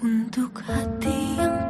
Untuk hati yang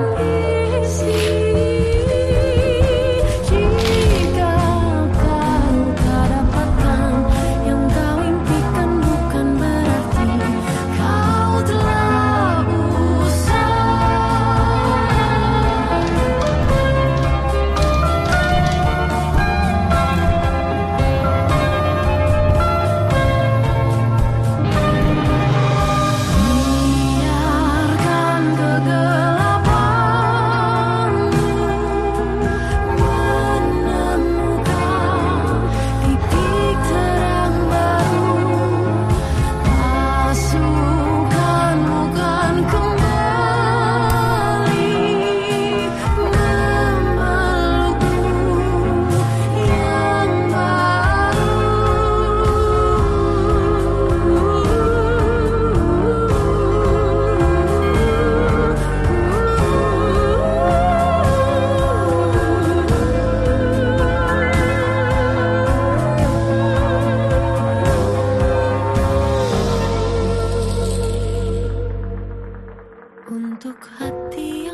untuk hati